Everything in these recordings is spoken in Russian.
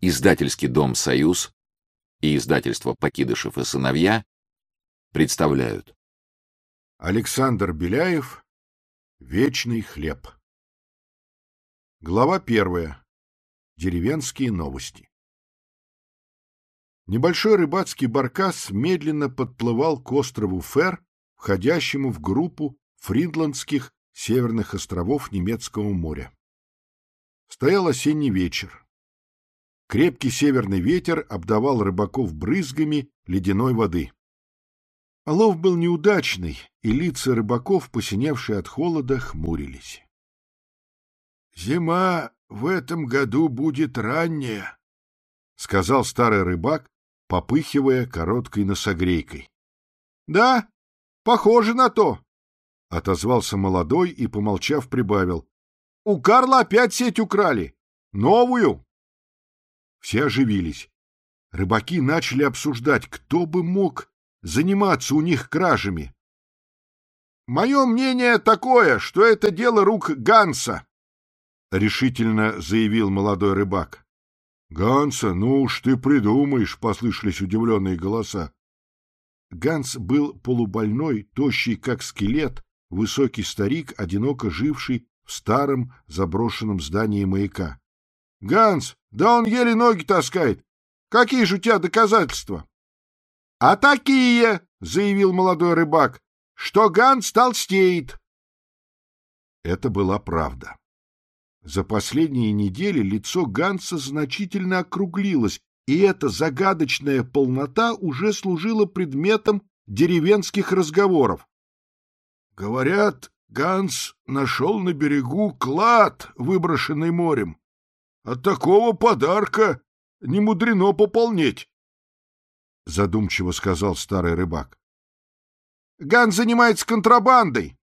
Издательский дом «Союз» и издательство «Покидышев и сыновья» представляют. Александр Беляев «Вечный хлеб». Глава первая. Деревенские новости. Небольшой рыбацкий баркас медленно подплывал к острову Фер, входящему в группу фриндландских северных островов Немецкого моря. Стоял осенний вечер. Крепкий северный ветер обдавал рыбаков брызгами ледяной воды. Лов был неудачный, и лица рыбаков, посиневшие от холода, хмурились. — Зима в этом году будет ранняя, — сказал старый рыбак, попыхивая короткой носогрейкой. — Да, похоже на то, — отозвался молодой и, помолчав, прибавил. — У Карла опять сеть украли. Новую. Все оживились. Рыбаки начали обсуждать, кто бы мог заниматься у них кражами. — Мое мнение такое, что это дело рук Ганса, — решительно заявил молодой рыбак. — Ганса, ну уж ты придумаешь, — послышались удивленные голоса. Ганс был полубольной, тощий как скелет, высокий старик, одиноко живший в старом заброшенном здании маяка. — Ганс, да он еле ноги таскает. Какие же у тебя доказательства? — А такие, — заявил молодой рыбак, — что Ганс толстеет. Это была правда. За последние недели лицо Ганса значительно округлилось, и эта загадочная полнота уже служила предметом деревенских разговоров. Говорят, Ганс нашел на берегу клад, выброшенный морем. От такого подарка не мудрено пополнеть, — задумчиво сказал старый рыбак. — Ганс занимается контрабандой.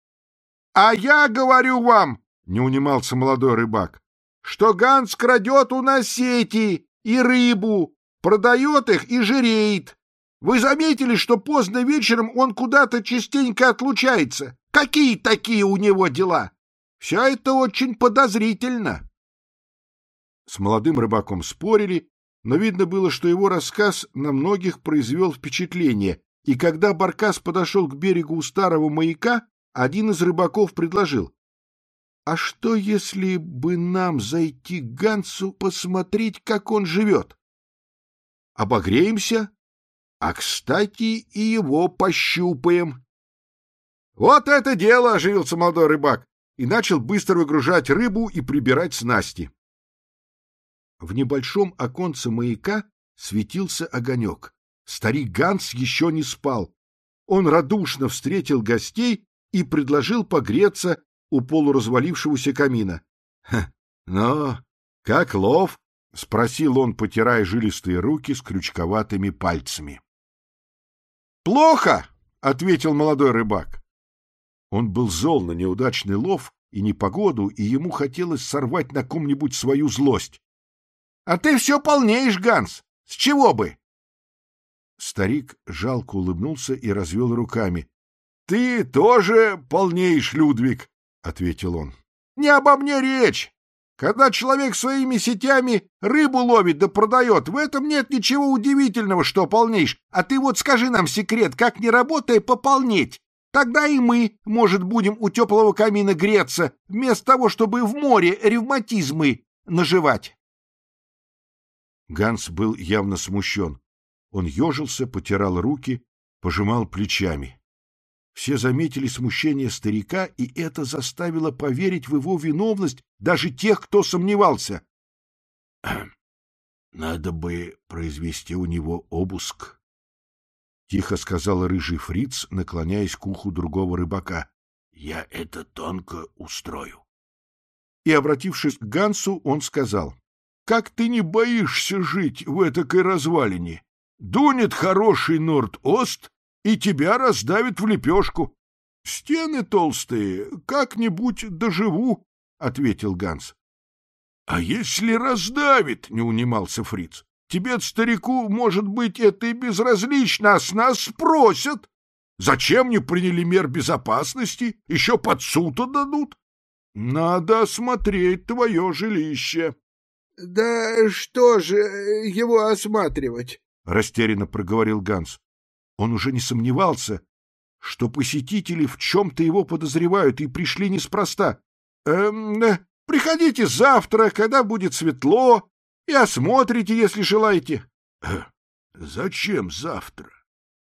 — А я говорю вам, — не унимался молодой рыбак, — что Ганс крадет у нас сети и рыбу, продает их и жиреет. Вы заметили, что поздно вечером он куда-то частенько отлучается? Какие такие у него дела? Все это очень подозрительно. С молодым рыбаком спорили, но видно было, что его рассказ на многих произвел впечатление, и когда Баркас подошел к берегу у старого маяка, один из рыбаков предложил. — А что, если бы нам зайти к Гансу посмотреть, как он живет? — Обогреемся, а, кстати, и его пощупаем. — Вот это дело! — оживился молодой рыбак и начал быстро выгружать рыбу и прибирать снасти. В небольшом оконце маяка светился огонек. Старик Ганс еще не спал. Он радушно встретил гостей и предложил погреться у полуразвалившегося камина. — Ну, как лов? — спросил он, потирая жилистые руки с крючковатыми пальцами. — Плохо! — ответил молодой рыбак. Он был зол на неудачный лов и непогоду, и ему хотелось сорвать на ком-нибудь свою злость. А ты все полнеешь, Ганс. С чего бы? Старик жалко улыбнулся и развел руками. — Ты тоже полнеешь, Людвиг, — ответил он. — Не обо мне речь. Когда человек своими сетями рыбу ловит да продает, в этом нет ничего удивительного, что полнеешь. А ты вот скажи нам секрет, как не работая пополнеть. Тогда и мы, может, будем у теплого камина греться, вместо того, чтобы в море ревматизмы наживать. Ганс был явно смущен. Он ежился, потирал руки, пожимал плечами. Все заметили смущение старика, и это заставило поверить в его виновность даже тех, кто сомневался. — Надо бы произвести у него обыск, — тихо сказал рыжий фриц, наклоняясь к уху другого рыбака. — Я это тонко устрою. И, обратившись к Гансу, он сказал. Как ты не боишься жить в этакой развалине? Дунет хороший Норд-Ост, и тебя раздавит в лепешку. Стены толстые, как-нибудь доживу, — ответил Ганс. — А если раздавит, — не унимался фриц, — тебе, старику, может быть, это и безразлично, а с нас спросят. Зачем не приняли мер безопасности? Еще под суд отдадут. Надо осмотреть твое жилище. — Да что же его осматривать? — растерянно проговорил Ганс. Он уже не сомневался, что посетители в чем-то его подозревают и пришли неспроста. Эм, э, приходите завтра, когда будет светло, и осмотрите, если желаете. Э, — Зачем завтра?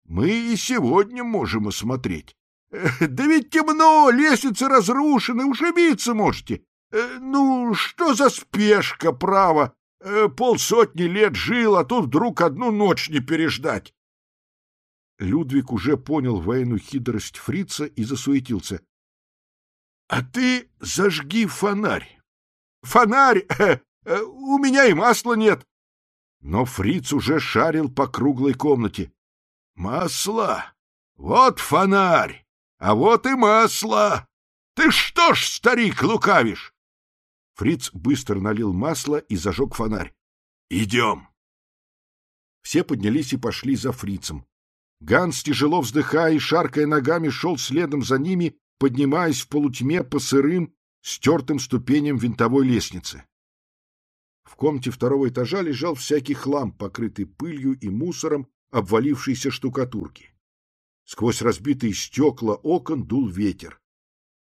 Мы и сегодня можем осмотреть. Э, да ведь темно, лестницы разрушены, ушибиться можете. Э, ну, что за спешка, право? Э, полсотни лет жил, а тут вдруг одну ночь не переждать. Людвиг уже понял военную хитрость фрица и засуетился. — А ты зажги фонарь. — Фонарь? Э, у меня и масла нет. Но фриц уже шарил по круглой комнате. — Масло? Вот фонарь, а вот и масло. Ты что ж, старик, лукавишь? Фриц быстро налил масло и зажег фонарь. «Идем!» Все поднялись и пошли за фрицем. Ганс, тяжело вздыхая и шаркая ногами, шел следом за ними, поднимаясь в полутьме по сырым, стертым ступеням винтовой лестницы. В комнате второго этажа лежал всякий хлам, покрытый пылью и мусором обвалившейся штукатурки. Сквозь разбитые стекла окон дул ветер.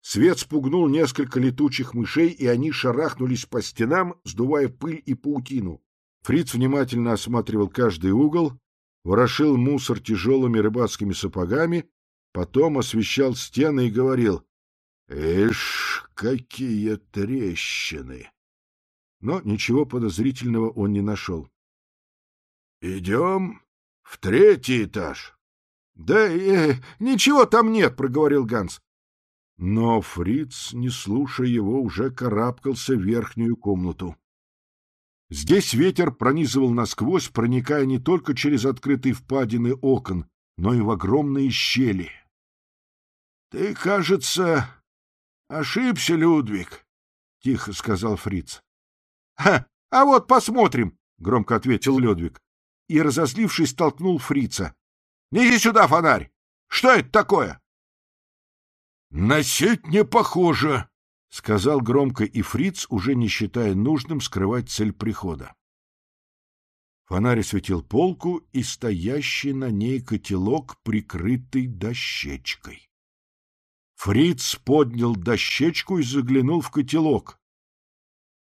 Свет спугнул несколько летучих мышей, и они шарахнулись по стенам, сдувая пыль и паутину. Фриц внимательно осматривал каждый угол, ворошил мусор тяжелыми рыбацкими сапогами, потом освещал стены и говорил «Эш, какие трещины!» Но ничего подозрительного он не нашел. «Идем в третий этаж». «Да э, ничего там нет», — проговорил Ганс. Но фриц, не слушая его, уже карабкался в верхнюю комнату. Здесь ветер пронизывал насквозь, проникая не только через открытые впадины окон, но и в огромные щели. — Ты, кажется, ошибся, Людвиг, — тихо сказал фриц. — А вот посмотрим, — громко ответил Людвиг и, разозлившись, толкнул фрица. — Неси сюда фонарь! Что это такое? — На сеть не похоже, — сказал громко и фриц, уже не считая нужным скрывать цель прихода. Фонарь осветил полку и стоящий на ней котелок, прикрытый дощечкой. Фриц поднял дощечку и заглянул в котелок.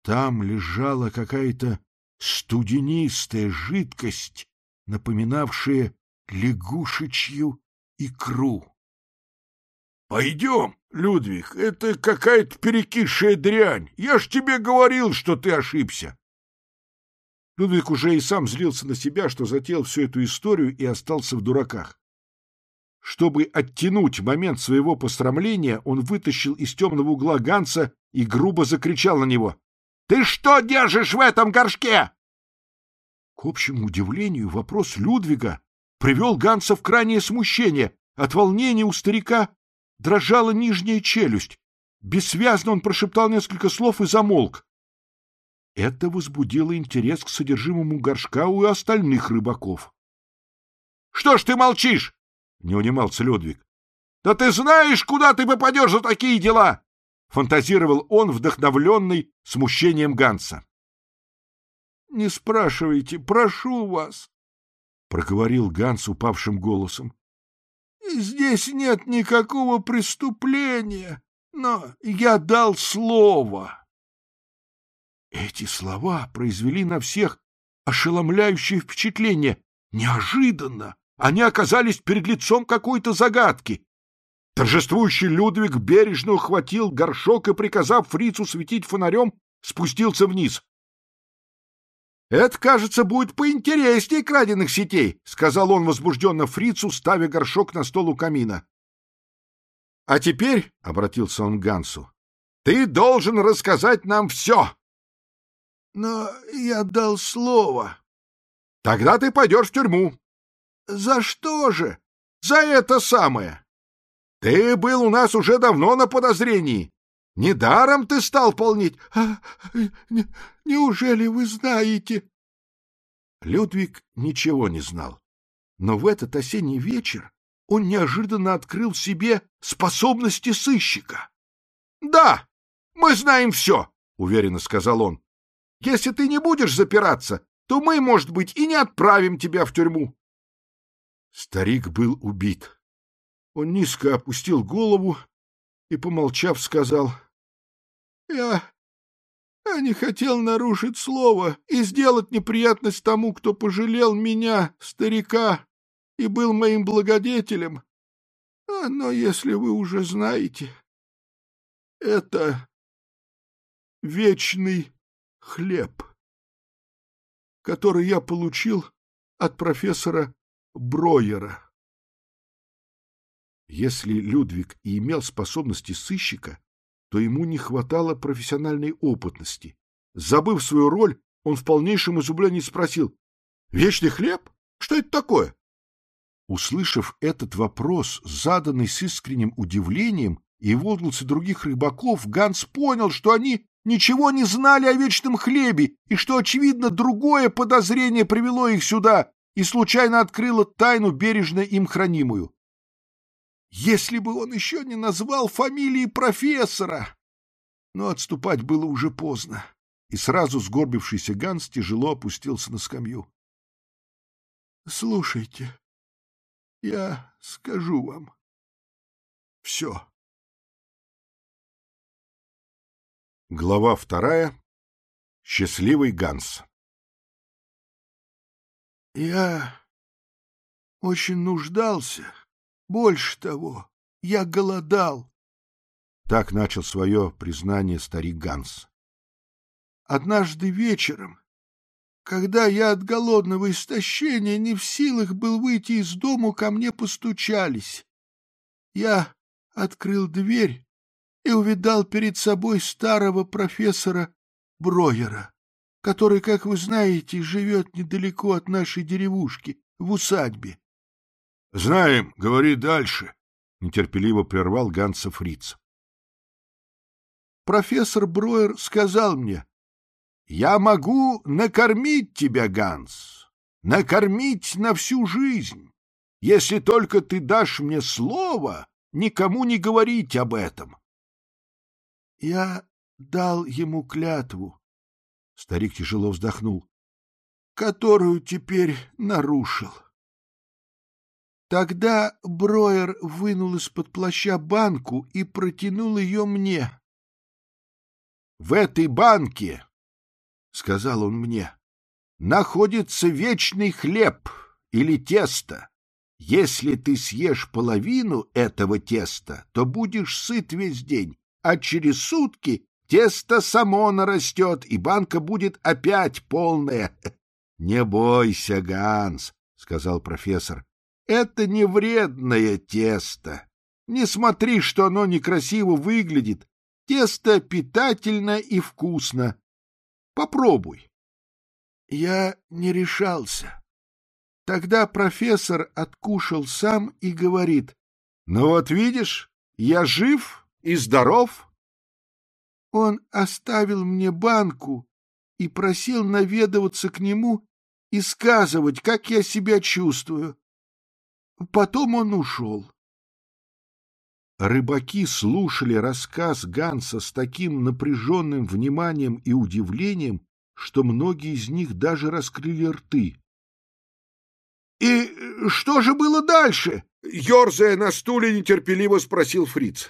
Там лежала какая-то студенистая жидкость, напоминавшая лягушечью икру. Пойдем, Людвиг, это какая-то перекисшая дрянь. Я ж тебе говорил, что ты ошибся. Людвиг уже и сам злился на себя, что затеял всю эту историю и остался в дураках. Чтобы оттянуть момент своего пострамления, он вытащил из темного угла Ганса и грубо закричал на него. — Ты что держишь в этом горшке? К общему удивлению, вопрос Людвига привел Ганса в крайнее смущение. От волнения у старика дрожала нижняя челюсть. Бессвязно он прошептал несколько слов и замолк. Это возбудило интерес к содержимому горшка у остальных рыбаков. — Что ж ты молчишь? — не унимался Людвиг. — Да ты знаешь, куда ты попадешь за такие дела! — фантазировал он, вдохновленный смущением Ганса. — Не спрашивайте, прошу вас, — проговорил Ганс упавшим голосом. Здесь нет никакого преступления, но я дал слово. Эти слова произвели на всех ошеломляющее впечатление. Неожиданно они оказались перед лицом какой-то загадки. Торжествующий Людвиг бережно ухватил горшок и, приказав фрицу светить фонарем, спустился вниз. «Это, кажется, будет поинтереснее краденых сетей», — сказал он возбужденно фрицу, ставя горшок на стол у камина. «А теперь», — обратился он к Гансу, — «ты должен рассказать нам все». «Но я дал слово». «Тогда ты пойдешь в тюрьму». «За что же?» «За это самое». «Ты был у нас уже давно на подозрении. Недаром ты стал полнить. А, не, неужели вы знаете? Людвиг ничего не знал. Но в этот осенний вечер он неожиданно открыл себе способности сыщика. — Да, мы знаем все, — уверенно сказал он. Если ты не будешь запираться, то мы, может быть, и не отправим тебя в тюрьму. Старик был убит. Он низко опустил голову и, помолчав, сказал, — Я... я не хотел нарушить слово и сделать неприятность тому, кто пожалел меня, старика, и был моим благодетелем. А, но если вы уже знаете, это вечный хлеб, который я получил от профессора Броера. Если Людвиг и имел способности сыщика, то ему не хватало профессиональной опытности. Забыв свою роль, он в полнейшем изумлении спросил, «Вечный хлеб? Что это такое?» Услышав этот вопрос, заданный с искренним удивлением, и возгласы других рыбаков, Ганс понял, что они ничего не знали о вечном хлебе, и что, очевидно, другое подозрение привело их сюда и случайно открыло тайну, бережно им хранимую. Если бы он еще не назвал фамилии профессора! Но отступать было уже поздно, и сразу сгорбившийся Ганс тяжело опустился на скамью. — Слушайте, я скажу вам все. Глава вторая. Счастливый Ганс. Я очень нуждался. Больше того, я голодал. Так начал свое признание старик Ганс. Однажды вечером, когда я от голодного истощения не в силах был выйти из дому, ко мне постучались. Я открыл дверь и увидал перед собой старого профессора Броера, который, как вы знаете, живет недалеко от нашей деревушки, в усадьбе. — Знаем, говори дальше, — нетерпеливо прервал Ганса Фриц. Профессор Броер сказал мне, — Я могу накормить тебя, Ганс, накормить на всю жизнь, если только ты дашь мне слово никому не говорить об этом. Я дал ему клятву. Старик тяжело вздохнул. Которую теперь нарушил. Тогда Броер вынул из-под плаща банку и протянул ее мне. — В этой банке, — сказал он мне, — находится вечный хлеб или тесто. Если ты съешь половину этого теста, то будешь сыт весь день а через сутки тесто само нарастет, и банка будет опять полная. — Не бойся, Ганс, — сказал профессор, — это не вредное тесто. Не смотри, что оно некрасиво выглядит. Тесто питательно и вкусно. Попробуй. Я не решался. Тогда профессор откушал сам и говорит, — Ну вот видишь, я жив и здоров? Он оставил мне банку и просил наведываться к нему и сказывать, как я себя чувствую. Потом он ушел. Рыбаки слушали рассказ Ганса с таким напряженным вниманием и удивлением, что многие из них даже раскрыли рты. — И что же было дальше? — ерзая на стуле, нетерпеливо спросил Фриц.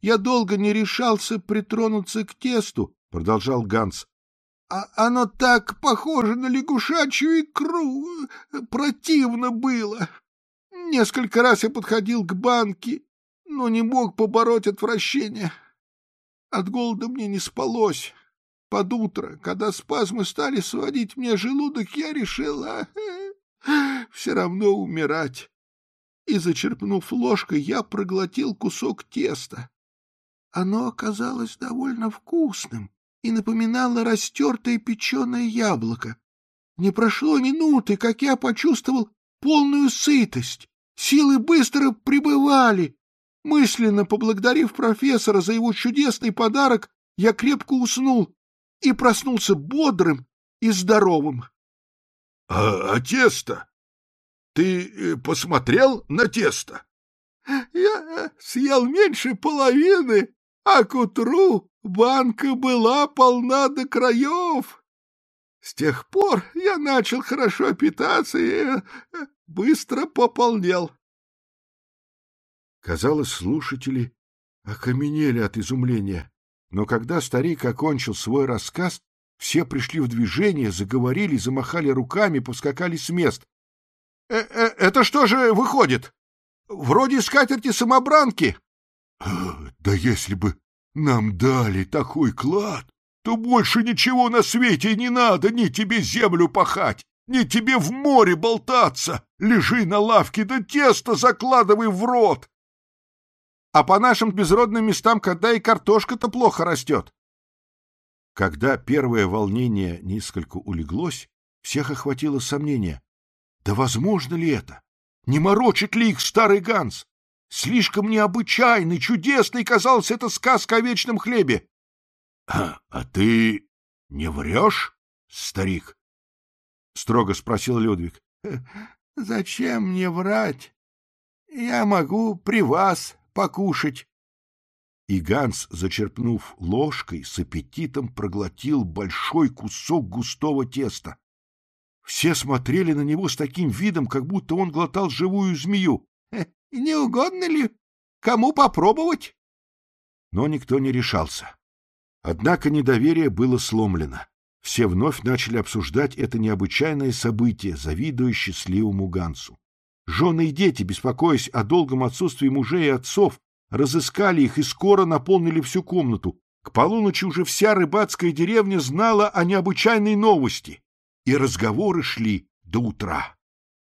Я долго не решался притронуться к тесту, — продолжал Ганс. А оно так похоже на лягушачью икру. Противно было. Несколько раз я подходил к банке, но не мог побороть отвращение. От голода мне не спалось. Под утро, когда спазмы стали сводить мне желудок, я решила все равно умирать. И, зачерпнув ложкой, я проглотил кусок теста. Оно оказалось довольно вкусным и напоминало растертое печеное яблоко. Не прошло минуты, как я почувствовал полную сытость. Силы быстро прибывали. Мысленно поблагодарив профессора за его чудесный подарок, я крепко уснул и проснулся бодрым и здоровым. — А, а тесто? Ты э, посмотрел на тесто? — Я съел меньше половины, а к утру банка была полна до краев. С тех пор я начал хорошо питаться и э, быстро пополнел. Казалось, слушатели окаменели от изумления. Но когда старик окончил свой рассказ, все пришли в движение, заговорили, замахали руками, поскакали с мест. «Э -э — Это что же выходит? Вроде скатерти-самобранки. «Э, — Да если бы нам дали такой клад, то больше ничего на свете не надо, ни тебе землю пахать, ни тебе в море болтаться. Лежи на лавке, да тесто закладывай в рот. А по нашим безродным местам когда и картошка-то плохо растет. Когда первое волнение несколько улеглось, всех охватило сомнение. Да возможно ли это? Не морочит ли их старый Ганс? Слишком необычайный, чудесный казался эта сказка о вечном хлебе. А, — А ты не врешь, старик? — строго спросил Людвиг. — Зачем мне врать? Я могу при вас покушать. И Ганс, зачерпнув ложкой, с аппетитом проглотил большой кусок густого теста. Все смотрели на него с таким видом, как будто он глотал живую змею. — Не угодно ли? Кому попробовать? Но никто не решался. Однако недоверие было сломлено. Все вновь начали обсуждать это необычайное событие, завидуя счастливому Гансу. Жены и дети, беспокоясь о долгом отсутствии мужей и отцов, разыскали их и скоро наполнили всю комнату. К полуночи уже вся рыбацкая деревня знала о необычайной новости, и разговоры шли до утра.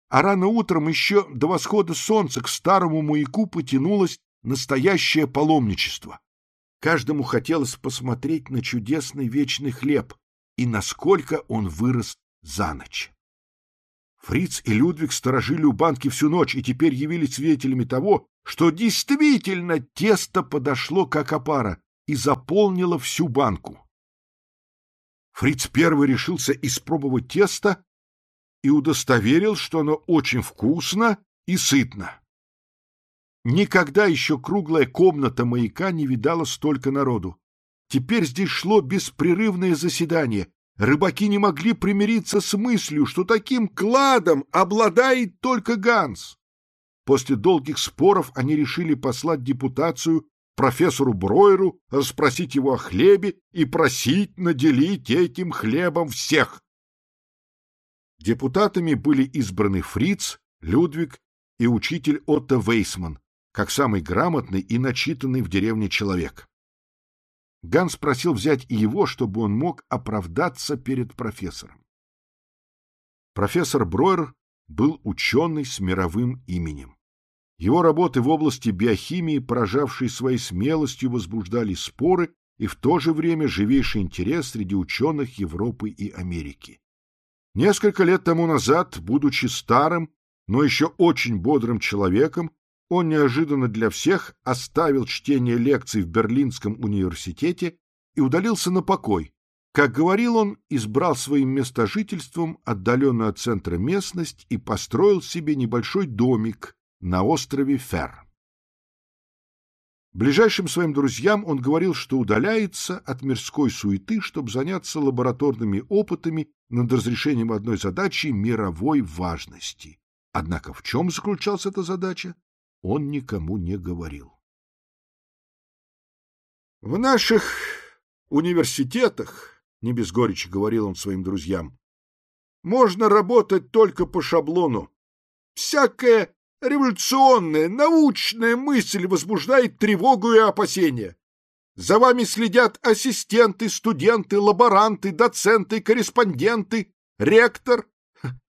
А рано утром еще до восхода солнца к старому маяку потянулось настоящее паломничество. Каждому хотелось посмотреть на чудесный вечный хлеб и насколько он вырос за ночь. Фриц и Людвиг сторожили у банки всю ночь и теперь явились свидетелями того, что действительно тесто подошло как опара и заполнило всю банку. Фриц первый решился испробовать тесто и удостоверил, что оно очень вкусно и сытно. Никогда еще круглая комната маяка не видала столько народу. Теперь здесь шло беспрерывное заседание. Рыбаки не могли примириться с мыслью, что таким кладом обладает только Ганс. После долгих споров они решили послать депутацию профессору Бройеру, расспросить его о хлебе и просить наделить этим хлебом всех. Депутатами были избраны Фриц, Людвиг и учитель Отто Вейсман, как самый грамотный и начитанный в деревне человек. Ганс просил взять и его, чтобы он мог оправдаться перед профессором. Профессор Бройер был ученый с мировым именем. Его работы в области биохимии, поражавшие своей смелостью, возбуждали споры и в то же время живейший интерес среди ученых Европы и Америки. Несколько лет тому назад, будучи старым, но еще очень бодрым человеком, он неожиданно для всех оставил чтение лекций в Берлинском университете и удалился на покой. Как говорил он, избрал своим местожительством отдаленную от центра местность и построил себе небольшой домик на острове Фер. Ближайшим своим друзьям он говорил, что удаляется от мирской суеты, чтобы заняться лабораторными опытами над разрешением одной задачи мировой важности. Однако в чем заключалась эта задача, он никому не говорил. В наших университетах, не без горечи говорил он своим друзьям, можно работать только по шаблону. Всякая революционная, научная мысль возбуждает тревогу и опасения. За вами следят ассистенты, студенты, лаборанты, доценты, корреспонденты, ректор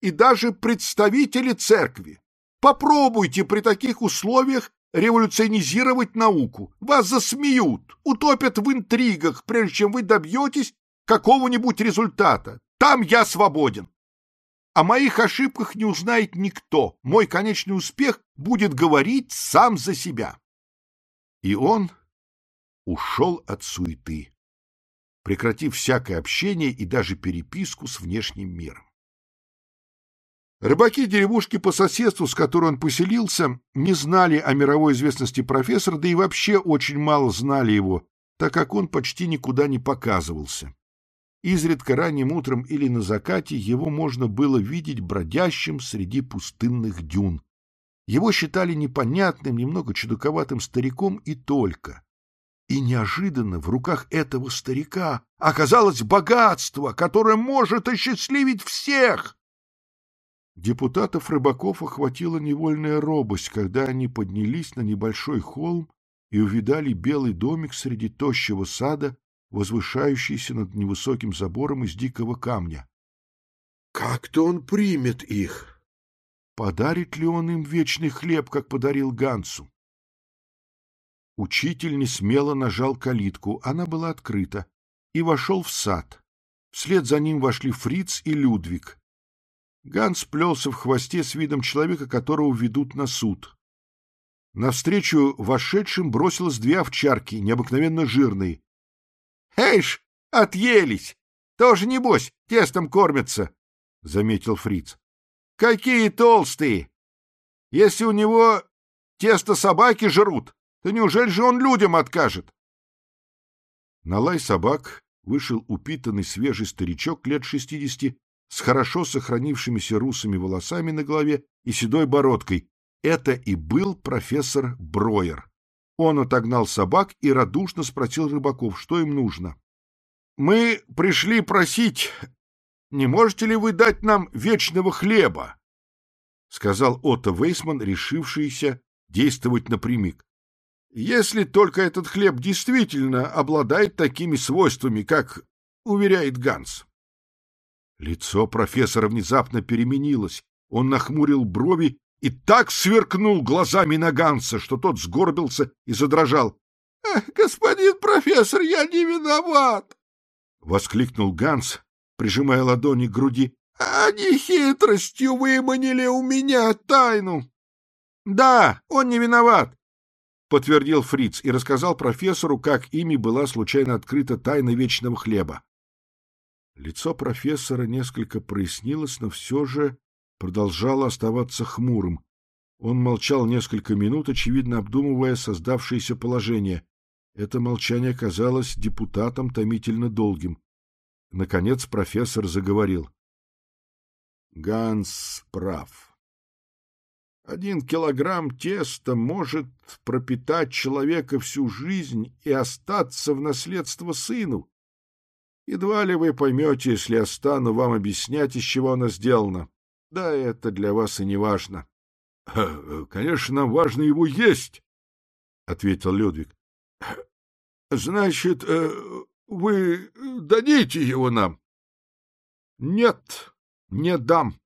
и даже представители церкви. Попробуйте при таких условиях революционизировать науку. Вас засмеют, утопят в интригах, прежде чем вы добьетесь какого-нибудь результата. Там я свободен. О моих ошибках не узнает никто. Мой конечный успех будет говорить сам за себя. И он ушел от суеты, прекратив всякое общение и даже переписку с внешним миром. Рыбаки деревушки по соседству, с которой он поселился, не знали о мировой известности профессора, да и вообще очень мало знали его, так как он почти никуда не показывался. Изредка ранним утром или на закате его можно было видеть бродящим среди пустынных дюн. Его считали непонятным, немного чудаковатым стариком и только. И неожиданно в руках этого старика оказалось богатство, которое может осчастливить всех. Депутатов рыбаков охватила невольная робость, когда они поднялись на небольшой холм и увидали белый домик среди тощего сада, возвышающийся над невысоким забором из дикого камня. Как-то он примет их. Подарит ли он им вечный хлеб, как подарил Гансу? Учитель несмело нажал калитку, она была открыта, и вошел в сад. Вслед за ним вошли Фриц и Людвиг. Ганс плелся в хвосте с видом человека, которого ведут на суд. Навстречу вошедшим бросилось две овчарки, необыкновенно жирные. — Эйш, отъелись! Тоже, небось, тестом кормятся, — заметил Фриц. — Какие толстые! Если у него тесто собаки жрут, то неужели же он людям откажет? На лай собак вышел упитанный свежий старичок лет шестидесяти с хорошо сохранившимися русыми волосами на голове и седой бородкой. Это и был профессор Броер. Он отогнал собак и радушно спросил рыбаков, что им нужно. — Мы пришли просить, не можете ли вы дать нам вечного хлеба? — сказал Отто Вейсман, решившийся действовать напрямик. — Если только этот хлеб действительно обладает такими свойствами, как уверяет Ганс. Лицо профессора внезапно переменилось. Он нахмурил брови и так сверкнул глазами на Ганса, что тот сгорбился и задрожал. — Господин профессор, я не виноват! — воскликнул Ганс, прижимая ладони к груди. — Они хитростью выманили у меня тайну. — Да, он не виноват, — подтвердил Фриц и рассказал профессору, как ими была случайно открыта тайна вечного хлеба. Лицо профессора несколько прояснилось, но все же продолжало оставаться хмурым. Он молчал несколько минут, очевидно обдумывая создавшееся положение. Это молчание казалось депутатам томительно долгим. Наконец профессор заговорил. Ганс прав. Один килограмм теста может пропитать человека всю жизнь и остаться в наследство сыну. Едва ли вы поймете, если я стану вам объяснять, из чего оно сделано. Да это для вас и не важно. — Конечно, нам важно его есть, — ответил Людвиг. — Значит, э, вы дадите его нам? — Нет, не дам.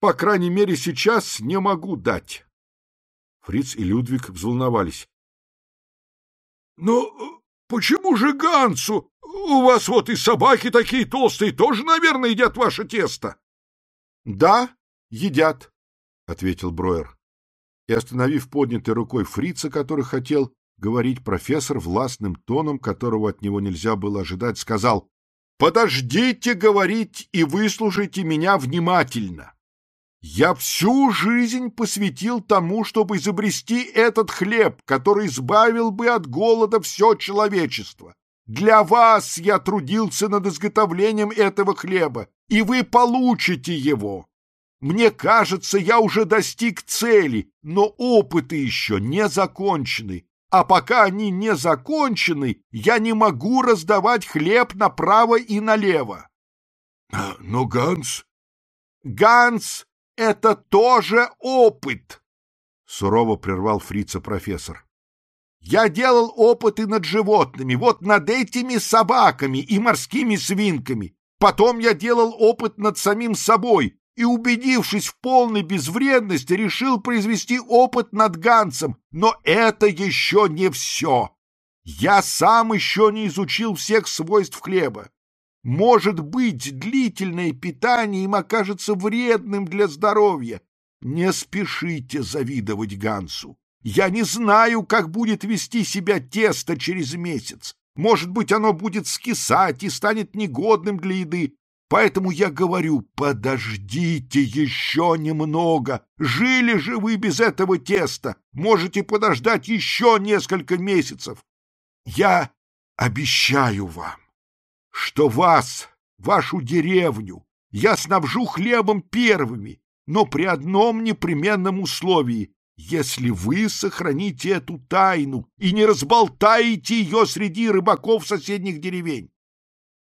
По крайней мере, сейчас не могу дать. Фриц и Людвиг взволновались. — Но почему же Гансу? У вас вот и собаки такие толстые тоже, наверное, едят ваше тесто. — Да, едят, — ответил Броер. И, остановив поднятой рукой фрица, который хотел говорить, профессор властным тоном, которого от него нельзя было ожидать, сказал «Подождите говорить и выслушайте меня внимательно. Я всю жизнь посвятил тому, чтобы изобрести этот хлеб, который избавил бы от голода все человечество. Для вас я трудился над изготовлением этого хлеба, и вы получите его. Мне кажется, я уже достиг цели, но опыты еще не закончены. А пока они не закончены, я не могу раздавать хлеб направо и налево. — Но Ганс... — Ганс — это тоже опыт, — сурово прервал фрица профессор. Я делал опыты над животными, вот над этими собаками и морскими свинками. Потом я делал опыт над самим собой и, убедившись в полной безвредности, решил произвести опыт над Гансом. Но это еще не все. Я сам еще не изучил всех свойств хлеба. Может быть, длительное питание им окажется вредным для здоровья. Не спешите завидовать Гансу. Я не знаю, как будет вести себя тесто через месяц. Может быть, оно будет скисать и станет негодным для еды. Поэтому я говорю, подождите еще немного. Жили же вы без этого теста. Можете подождать еще несколько месяцев. Я обещаю вам, что вас, вашу деревню, я снабжу хлебом первыми, но при одном непременном условии — если вы сохраните эту тайну и не разболтаете ее среди рыбаков соседних деревень.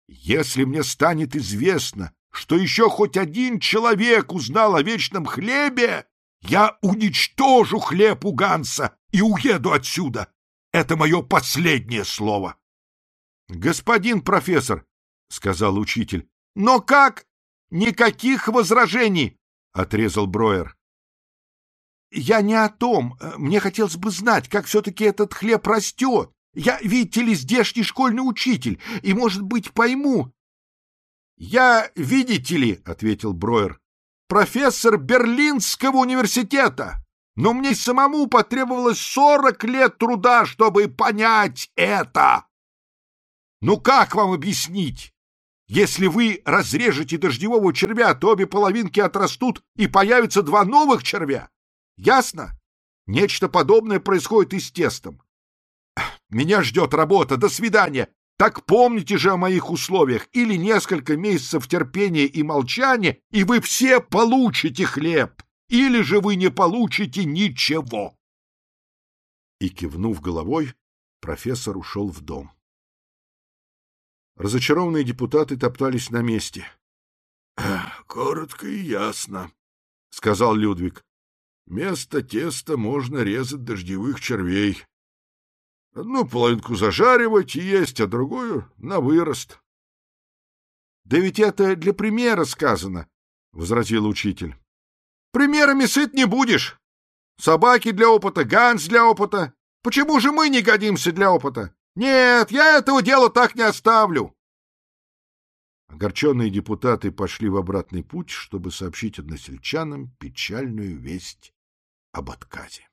Если мне станет известно, что еще хоть один человек узнал о вечном хлебе, я уничтожу хлеб у Ганса и уеду отсюда. Это мое последнее слово. — Господин профессор, — сказал учитель. — Но как? Никаких возражений, — отрезал Броер. — Я не о том. Мне хотелось бы знать, как все-таки этот хлеб растет. Я, видите ли, здешний школьный учитель, и, может быть, пойму. — Я, видите ли, — ответил Броер, — профессор Берлинского университета, но мне самому потребовалось сорок лет труда, чтобы понять это. Ну как вам объяснить? Если вы разрежете дождевого червя, то обе половинки отрастут и появятся два новых червя. Ясно? Нечто подобное происходит и с тестом. Меня ждет работа. До свидания. Так помните же о моих условиях. Или несколько месяцев терпения и молчания, и вы все получите хлеб. Или же вы не получите ничего. И, кивнув головой, профессор ушел в дом. Разочарованные депутаты топтались на месте. — Коротко и ясно, — сказал Людвиг. — Место теста можно резать дождевых червей. Одну половинку зажаривать и есть, а другую — на вырост. — Да ведь это для примера сказано, — возразил учитель. — Примерами сыт не будешь. Собаки для опыта, Ганс для опыта. Почему же мы не годимся для опыта? Нет, я этого дела так не оставлю. Огорченные депутаты пошли в обратный путь, чтобы сообщить односельчанам печальную весть об отказе.